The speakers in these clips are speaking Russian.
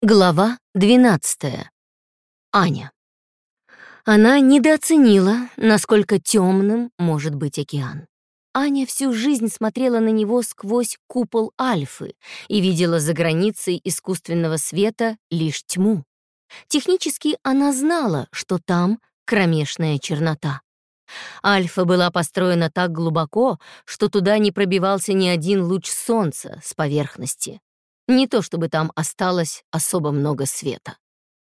Глава 12. Аня. Она недооценила, насколько темным может быть океан. Аня всю жизнь смотрела на него сквозь купол Альфы и видела за границей искусственного света лишь тьму. Технически она знала, что там кромешная чернота. Альфа была построена так глубоко, что туда не пробивался ни один луч солнца с поверхности. Не то чтобы там осталось особо много света.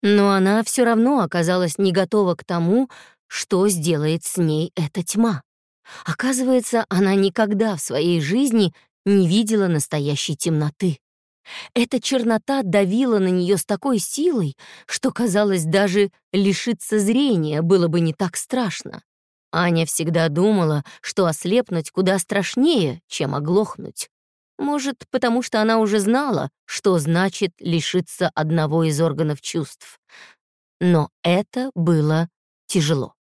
Но она все равно оказалась не готова к тому, что сделает с ней эта тьма. Оказывается, она никогда в своей жизни не видела настоящей темноты. Эта чернота давила на нее с такой силой, что, казалось, даже лишиться зрения было бы не так страшно. Аня всегда думала, что ослепнуть куда страшнее, чем оглохнуть. Может, потому что она уже знала, что значит лишиться одного из органов чувств. Но это было тяжело.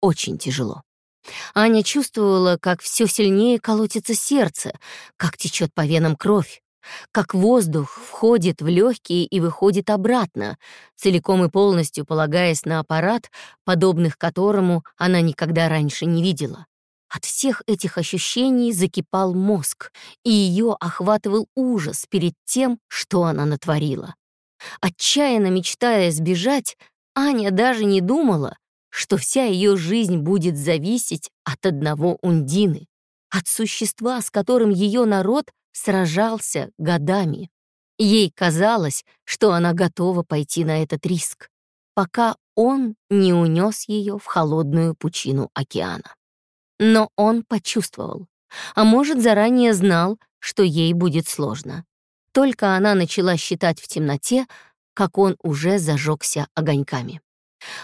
Очень тяжело. Аня чувствовала, как все сильнее колотится сердце, как течет по венам кровь, как воздух входит в легкие и выходит обратно, целиком и полностью полагаясь на аппарат, подобных которому она никогда раньше не видела. От всех этих ощущений закипал мозг, и ее охватывал ужас перед тем, что она натворила. Отчаянно мечтая сбежать, Аня даже не думала, что вся ее жизнь будет зависеть от одного Ундины, от существа, с которым ее народ сражался годами. Ей казалось, что она готова пойти на этот риск, пока он не унес ее в холодную пучину океана. Но он почувствовал, а может, заранее знал, что ей будет сложно. Только она начала считать в темноте, как он уже зажегся огоньками.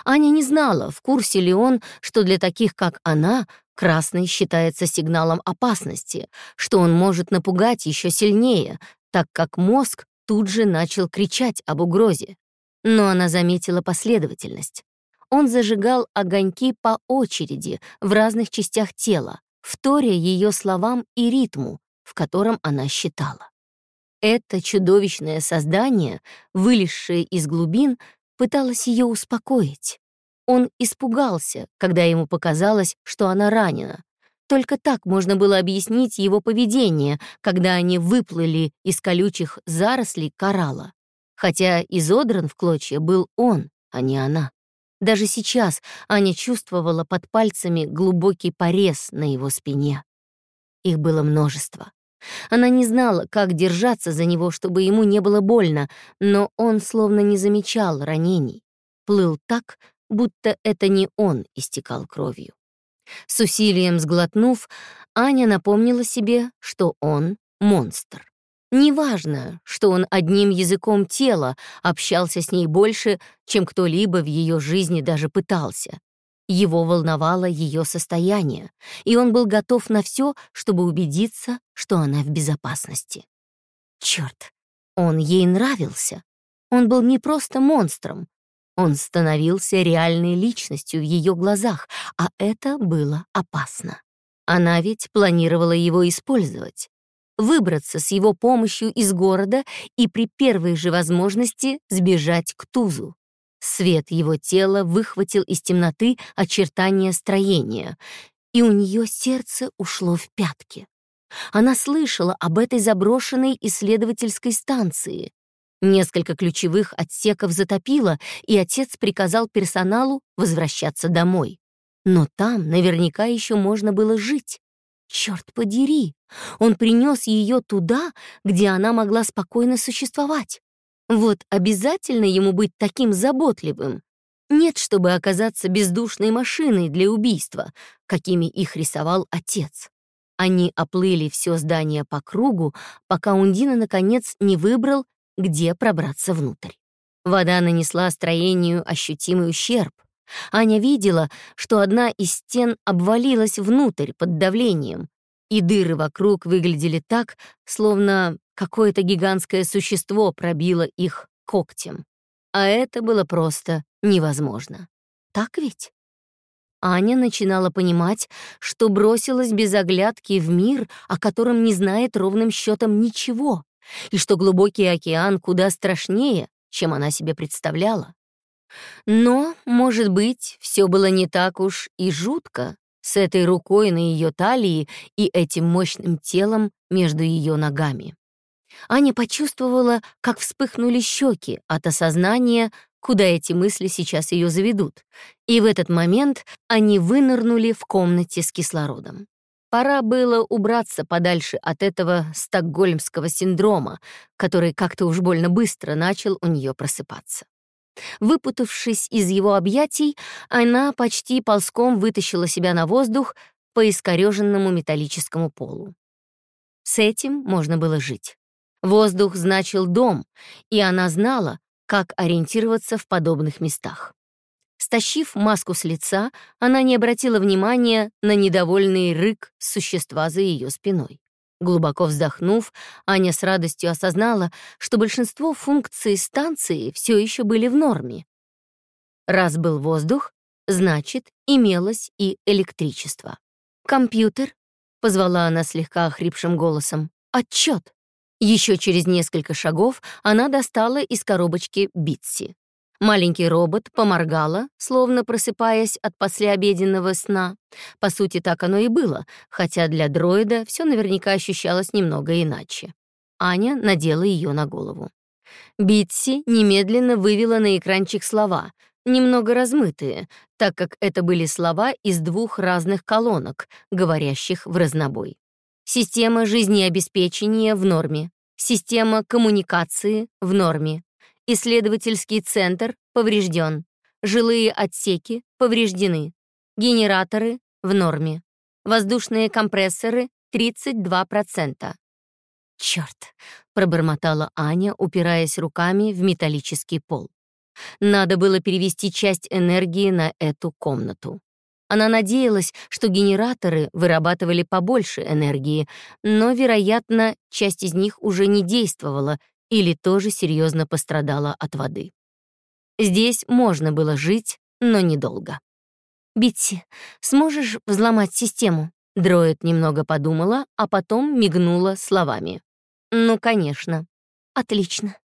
Аня не знала, в курсе ли он, что для таких, как она, красный считается сигналом опасности, что он может напугать еще сильнее, так как мозг тут же начал кричать об угрозе. Но она заметила последовательность он зажигал огоньки по очереди в разных частях тела, вторя ее словам и ритму, в котором она считала. Это чудовищное создание, вылезшее из глубин, пыталось ее успокоить. Он испугался, когда ему показалось, что она ранена. Только так можно было объяснить его поведение, когда они выплыли из колючих зарослей коралла. Хотя изодран в клочья был он, а не она. Даже сейчас Аня чувствовала под пальцами глубокий порез на его спине. Их было множество. Она не знала, как держаться за него, чтобы ему не было больно, но он словно не замечал ранений. Плыл так, будто это не он истекал кровью. С усилием сглотнув, Аня напомнила себе, что он — монстр. Неважно, что он одним языком тела общался с ней больше, чем кто-либо в ее жизни даже пытался. Его волновало ее состояние, и он был готов на все, чтобы убедиться, что она в безопасности. Черт, он ей нравился. Он был не просто монстром, он становился реальной личностью в ее глазах, а это было опасно. Она ведь планировала его использовать выбраться с его помощью из города и при первой же возможности сбежать к Тузу. Свет его тела выхватил из темноты очертания строения, и у нее сердце ушло в пятки. Она слышала об этой заброшенной исследовательской станции. Несколько ключевых отсеков затопило, и отец приказал персоналу возвращаться домой. Но там наверняка еще можно было жить. Черт подери, он принес ее туда, где она могла спокойно существовать. Вот обязательно ему быть таким заботливым. Нет, чтобы оказаться бездушной машиной для убийства, какими их рисовал отец. Они оплыли все здание по кругу, пока Ундина, наконец, не выбрал, где пробраться внутрь. Вода нанесла строению ощутимый ущерб. Аня видела, что одна из стен обвалилась внутрь под давлением, и дыры вокруг выглядели так, словно какое-то гигантское существо пробило их когтем. А это было просто невозможно. Так ведь? Аня начинала понимать, что бросилась без оглядки в мир, о котором не знает ровным счетом ничего, и что глубокий океан куда страшнее, чем она себе представляла. Но, может быть, все было не так уж и жутко с этой рукой на ее талии и этим мощным телом между ее ногами. Аня почувствовала, как вспыхнули щеки от осознания, куда эти мысли сейчас ее заведут, и в этот момент они вынырнули в комнате с кислородом. Пора было убраться подальше от этого стокгольмского синдрома, который как-то уж больно быстро начал у нее просыпаться. Выпутавшись из его объятий, она почти ползком вытащила себя на воздух по искореженному металлическому полу. С этим можно было жить. Воздух значил дом, и она знала, как ориентироваться в подобных местах. Стащив маску с лица, она не обратила внимания на недовольный рык существа за ее спиной. Глубоко вздохнув, Аня с радостью осознала, что большинство функций станции все еще были в норме. Раз был воздух, значит, имелось и электричество. «Компьютер», — позвала она слегка охрипшим голосом, — «отчет». Еще через несколько шагов она достала из коробочки Битси. Маленький робот поморгала, словно просыпаясь от послеобеденного сна. По сути, так оно и было, хотя для дроида все наверняка ощущалось немного иначе. Аня надела ее на голову. Битси немедленно вывела на экранчик слова, немного размытые, так как это были слова из двух разных колонок, говорящих в разнобой. Система жизнеобеспечения в норме. Система коммуникации в норме. Исследовательский центр поврежден. Жилые отсеки повреждены. Генераторы в норме. Воздушные компрессоры 32%. «Черт!» — пробормотала Аня, упираясь руками в металлический пол. Надо было перевести часть энергии на эту комнату. Она надеялась, что генераторы вырабатывали побольше энергии, но, вероятно, часть из них уже не действовала или тоже серьезно пострадала от воды. Здесь можно было жить, но недолго. «Битси, сможешь взломать систему?» Дроид немного подумала, а потом мигнула словами. «Ну, конечно». «Отлично.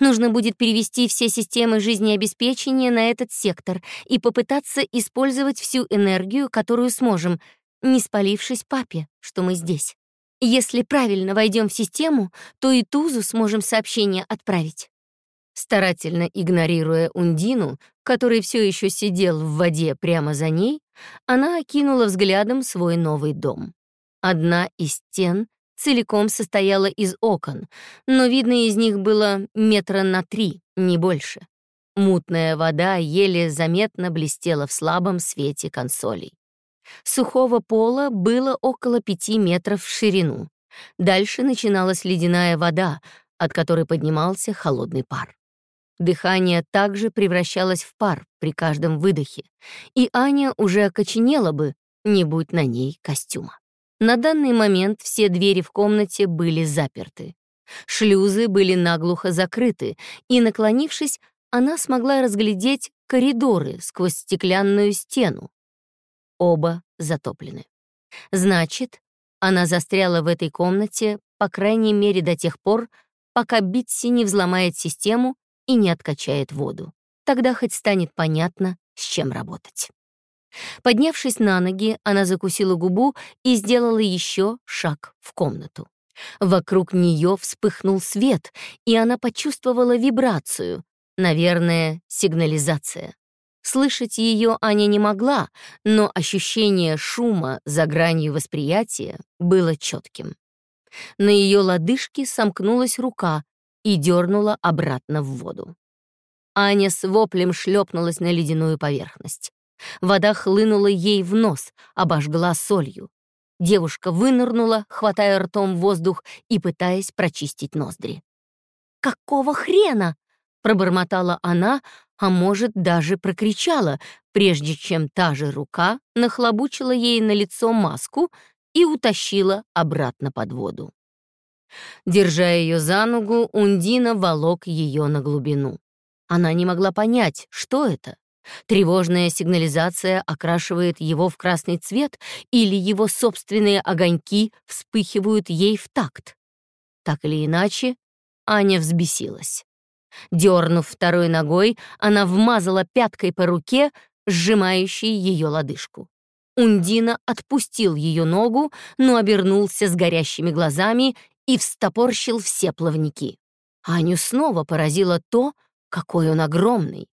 Нужно будет перевести все системы жизнеобеспечения на этот сектор и попытаться использовать всю энергию, которую сможем, не спалившись папе, что мы здесь. Если правильно войдем в систему, то и Тузу сможем сообщение отправить. Старательно игнорируя Ундину, который все еще сидел в воде прямо за ней, она окинула взглядом свой новый дом. Одна из стен целиком состояла из окон, но видно из них было метра на три, не больше. Мутная вода еле заметно блестела в слабом свете консолей. Сухого пола было около пяти метров в ширину. Дальше начиналась ледяная вода, от которой поднимался холодный пар. Дыхание также превращалось в пар при каждом выдохе, и Аня уже окоченела бы, не будь на ней костюма. На данный момент все двери в комнате были заперты. Шлюзы были наглухо закрыты, и, наклонившись, она смогла разглядеть коридоры сквозь стеклянную стену, Оба затоплены. Значит, она застряла в этой комнате, по крайней мере, до тех пор, пока Битси не взломает систему и не откачает воду. Тогда хоть станет понятно, с чем работать. Поднявшись на ноги, она закусила губу и сделала еще шаг в комнату. Вокруг нее вспыхнул свет, и она почувствовала вибрацию, наверное, сигнализация. Слышать ее Аня не могла, но ощущение шума за гранью восприятия было четким. На ее лодыжке сомкнулась рука и дернула обратно в воду. Аня с воплем шлепнулась на ледяную поверхность. Вода хлынула ей в нос, обожгла солью. Девушка вынырнула, хватая ртом воздух и пытаясь прочистить ноздри. «Какого хрена?» — пробормотала она, а может, даже прокричала, прежде чем та же рука нахлобучила ей на лицо маску и утащила обратно под воду. Держа ее за ногу, Ундина волок ее на глубину. Она не могла понять, что это. Тревожная сигнализация окрашивает его в красный цвет или его собственные огоньки вспыхивают ей в такт. Так или иначе, Аня взбесилась. Дернув второй ногой, она вмазала пяткой по руке, сжимающей ее лодыжку. Ундина отпустил ее ногу, но обернулся с горящими глазами и встопорщил все плавники. Аню снова поразило то, какой он огромный.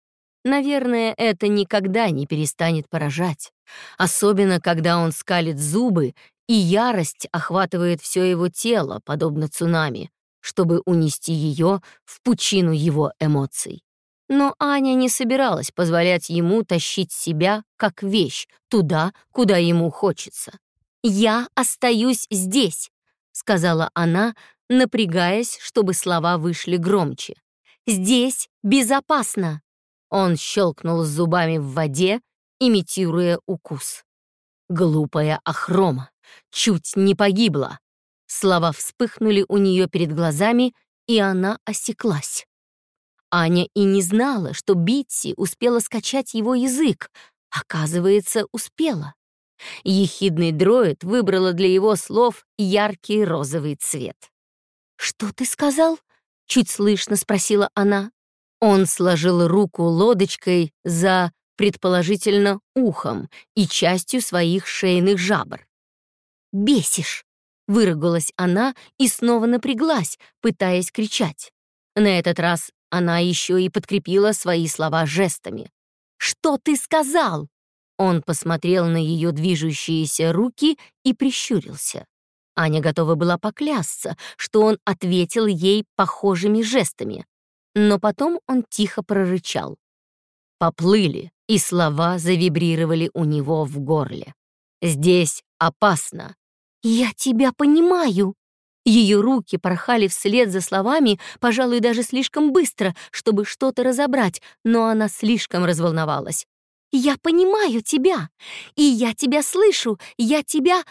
Наверное, это никогда не перестанет поражать, особенно когда он скалит зубы, и ярость охватывает все его тело, подобно цунами, чтобы унести ее в пучину его эмоций. Но Аня не собиралась позволять ему тащить себя как вещь туда, куда ему хочется. «Я остаюсь здесь», — сказала она, напрягаясь, чтобы слова вышли громче. «Здесь безопасно». Он щелкнул зубами в воде, имитируя укус. Глупая Ахрома чуть не погибла. Слова вспыхнули у нее перед глазами, и она осеклась. Аня и не знала, что Битси успела скачать его язык. Оказывается, успела. Ехидный дроид выбрала для его слов яркий розовый цвет. «Что ты сказал?» — чуть слышно спросила она. Он сложил руку лодочкой за, предположительно, ухом и частью своих шейных жабр. «Бесишь!» — выругалась она и снова напряглась, пытаясь кричать. На этот раз она еще и подкрепила свои слова жестами. «Что ты сказал?» Он посмотрел на ее движущиеся руки и прищурился. Аня готова была поклясться, что он ответил ей похожими жестами. Но потом он тихо прорычал. Поплыли, и слова завибрировали у него в горле. «Здесь опасно». «Я тебя понимаю», ее руки порхали вслед за словами, пожалуй, даже слишком быстро, чтобы что-то разобрать, но она слишком разволновалась. «Я понимаю тебя, и я тебя слышу, я тебя...»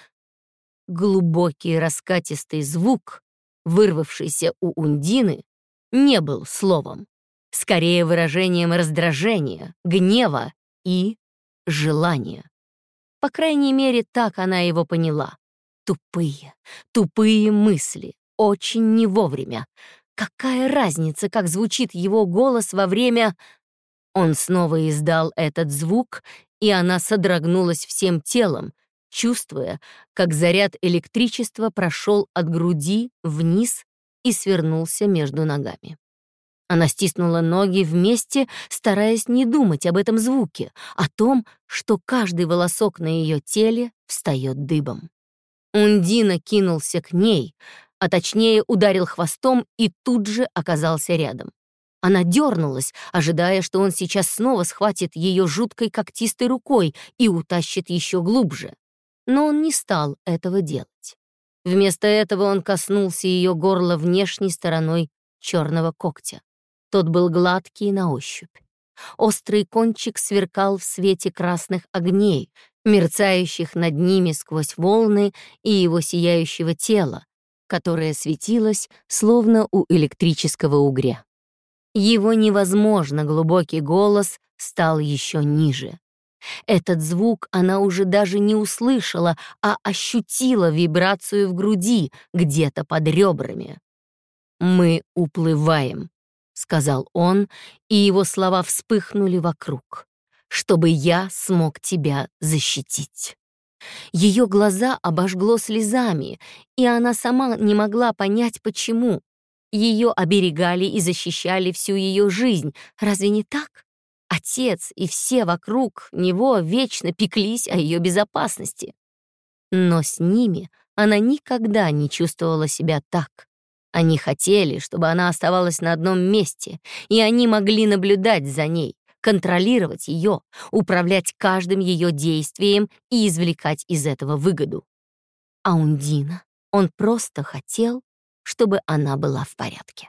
Глубокий раскатистый звук, вырвавшийся у Ундины, не был словом, скорее выражением раздражения, гнева и желания. По крайней мере, так она его поняла. Тупые, тупые мысли, очень не вовремя. Какая разница, как звучит его голос во время... Он снова издал этот звук, и она содрогнулась всем телом, чувствуя, как заряд электричества прошел от груди вниз и свернулся между ногами. Она стиснула ноги вместе, стараясь не думать об этом звуке, о том, что каждый волосок на ее теле встает дыбом. Ундина кинулся к ней, а точнее ударил хвостом и тут же оказался рядом. Она дернулась, ожидая, что он сейчас снова схватит ее жуткой когтистой рукой и утащит еще глубже. Но он не стал этого делать. Вместо этого он коснулся ее горла внешней стороной черного когтя. Тот был гладкий на ощупь. Острый кончик сверкал в свете красных огней, мерцающих над ними сквозь волны и его сияющего тела, которое светилось, словно у электрического угря. Его невозможно глубокий голос стал еще ниже. Этот звук она уже даже не услышала, а ощутила вибрацию в груди, где-то под ребрами. «Мы уплываем», — сказал он, и его слова вспыхнули вокруг чтобы я смог тебя защитить. Ее глаза обожгло слезами, и она сама не могла понять, почему. Ее оберегали и защищали всю ее жизнь, разве не так? Отец и все вокруг него вечно пеклись о ее безопасности. Но с ними она никогда не чувствовала себя так. Они хотели, чтобы она оставалась на одном месте, и они могли наблюдать за ней, контролировать ее, управлять каждым ее действием и извлекать из этого выгоду. А Ундина, он просто хотел, чтобы она была в порядке.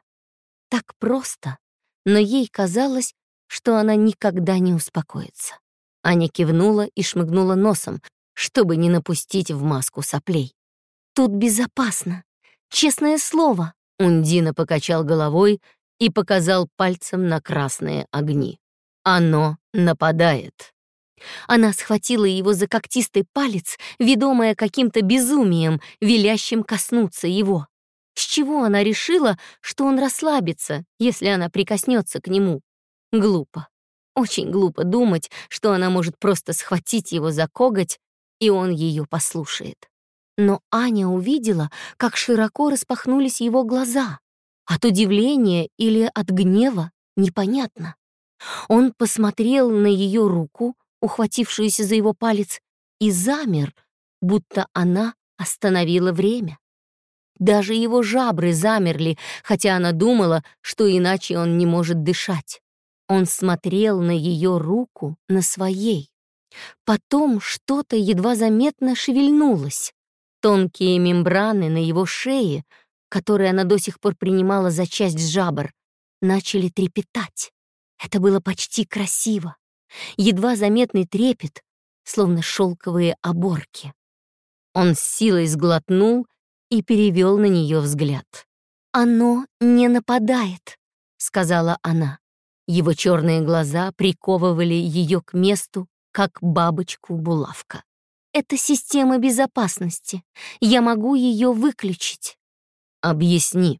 Так просто, но ей казалось, что она никогда не успокоится. Аня кивнула и шмыгнула носом, чтобы не напустить в маску соплей. «Тут безопасно. Честное слово!» Ундина покачал головой и показал пальцем на красные огни. Оно нападает. Она схватила его за когтистый палец, ведомая каким-то безумием, велящим коснуться его. С чего она решила, что он расслабится, если она прикоснется к нему? Глупо. Очень глупо думать, что она может просто схватить его за коготь, и он ее послушает. Но Аня увидела, как широко распахнулись его глаза. От удивления или от гнева непонятно. Он посмотрел на ее руку, ухватившуюся за его палец, и замер, будто она остановила время. Даже его жабры замерли, хотя она думала, что иначе он не может дышать. Он смотрел на ее руку, на своей. Потом что-то едва заметно шевельнулось. Тонкие мембраны на его шее, которые она до сих пор принимала за часть жабр, начали трепетать. Это было почти красиво. Едва заметный трепет, словно шелковые оборки. Он с силой сглотнул и перевел на нее взгляд. «Оно не нападает», — сказала она. Его черные глаза приковывали ее к месту, как бабочку булавка. «Это система безопасности. Я могу ее выключить». «Объясни».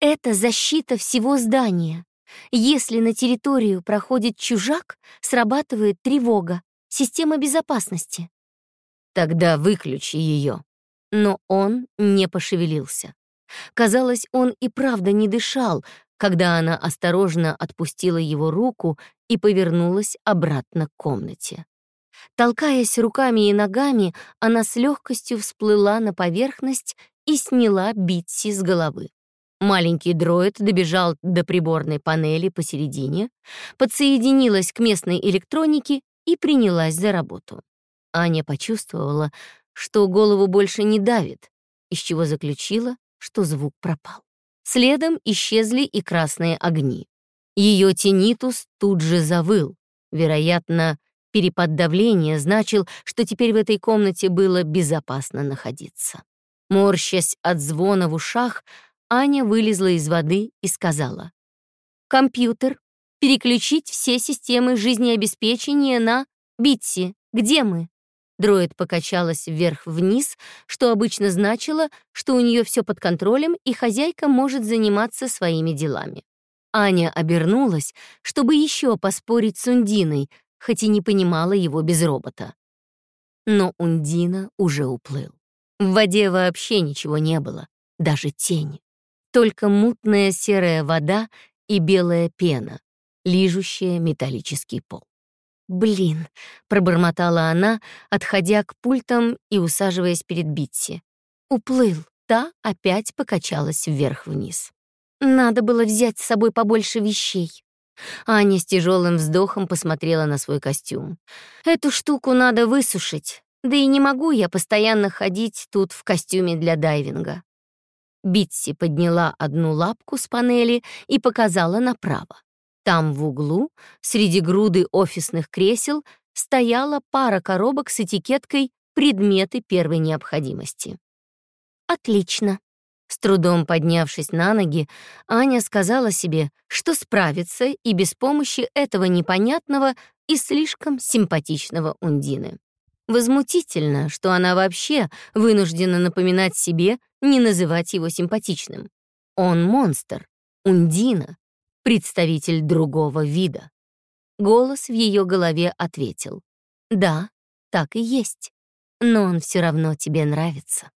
«Это защита всего здания. Если на территорию проходит чужак, срабатывает тревога, система безопасности». «Тогда выключи ее». Но он не пошевелился. Казалось, он и правда не дышал, когда она осторожно отпустила его руку и повернулась обратно к комнате. Толкаясь руками и ногами, она с легкостью всплыла на поверхность и сняла Битси с головы. Маленький дроид добежал до приборной панели посередине, подсоединилась к местной электронике и принялась за работу. Аня почувствовала, что голову больше не давит, из чего заключила, что звук пропал. Следом исчезли и красные огни. Ее тенитус тут же завыл. Вероятно, перепад давления значил, что теперь в этой комнате было безопасно находиться. Морщась от звона в ушах, Аня вылезла из воды и сказала. «Компьютер, переключить все системы жизнеобеспечения на Битси. Где мы?» Дроид покачалась вверх-вниз, что обычно значило, что у нее все под контролем и хозяйка может заниматься своими делами. Аня обернулась, чтобы еще поспорить с Ундиной, хоть и не понимала его без робота. Но Ундина уже уплыл. В воде вообще ничего не было, даже тени. Только мутная серая вода и белая пена, лижущая металлический пол. «Блин», — пробормотала она, отходя к пультам и усаживаясь перед Битси. Уплыл, та опять покачалась вверх-вниз. Надо было взять с собой побольше вещей. Аня с тяжелым вздохом посмотрела на свой костюм. «Эту штуку надо высушить, да и не могу я постоянно ходить тут в костюме для дайвинга». Битси подняла одну лапку с панели и показала направо. Там в углу, среди груды офисных кресел, стояла пара коробок с этикеткой «Предметы первой необходимости». «Отлично». С трудом поднявшись на ноги, Аня сказала себе, что справится и без помощи этого непонятного и слишком симпатичного Ундины. Возмутительно, что она вообще вынуждена напоминать себе не называть его симпатичным. Он монстр, Ундина, представитель другого вида. Голос в ее голове ответил. «Да, так и есть, но он все равно тебе нравится».